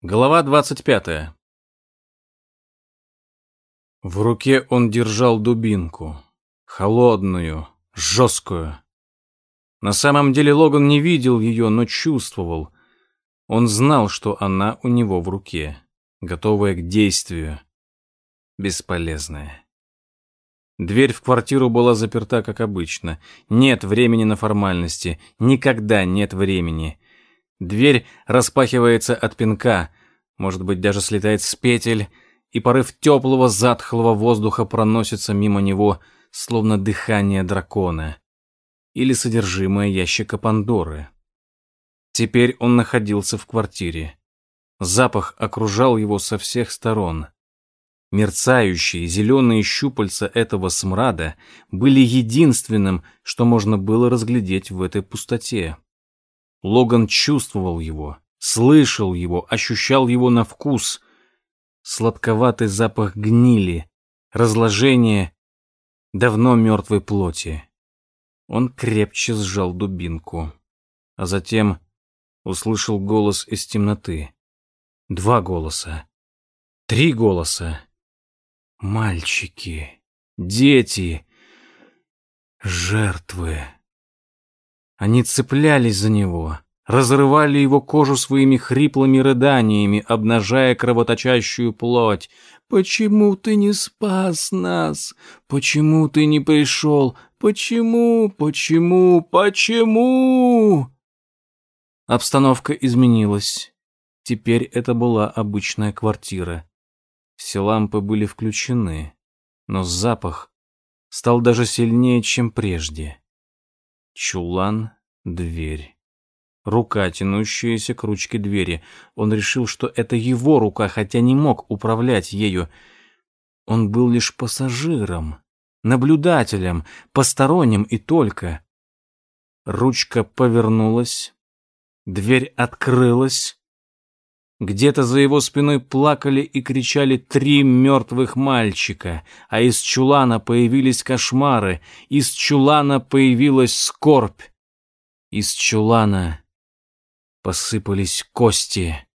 Глава 25. В руке он держал дубинку. Холодную, жесткую. На самом деле Логан не видел ее, но чувствовал. Он знал, что она у него в руке, готовая к действию. Бесполезная. Дверь в квартиру была заперта, как обычно. Нет времени на формальности. Никогда нет времени. Дверь распахивается от пинка, может быть, даже слетает с петель, и порыв теплого затхлого воздуха проносится мимо него, словно дыхание дракона или содержимое ящика Пандоры. Теперь он находился в квартире. Запах окружал его со всех сторон. Мерцающие зеленые щупальца этого смрада были единственным, что можно было разглядеть в этой пустоте. Логан чувствовал его, слышал его, ощущал его на вкус. Сладковатый запах гнили, разложения давно мертвой плоти. Он крепче сжал дубинку, а затем услышал голос из темноты. Два голоса. Три голоса. Мальчики, дети, жертвы. Они цеплялись за него, разрывали его кожу своими хриплыми рыданиями, обнажая кровоточащую плоть. «Почему ты не спас нас? Почему ты не пришел? Почему? Почему? Почему?» Обстановка изменилась. Теперь это была обычная квартира. Все лампы были включены, но запах стал даже сильнее, чем прежде. Чулан, дверь. Рука, тянущаяся к ручке двери. Он решил, что это его рука, хотя не мог управлять ею. Он был лишь пассажиром, наблюдателем, посторонним и только. Ручка повернулась, дверь открылась, где-то за его спиной плакали и кричали три мертвых мальчика, а из чулана появились кошмары, из чулана появилась скорбь. Из чулана посыпались кости.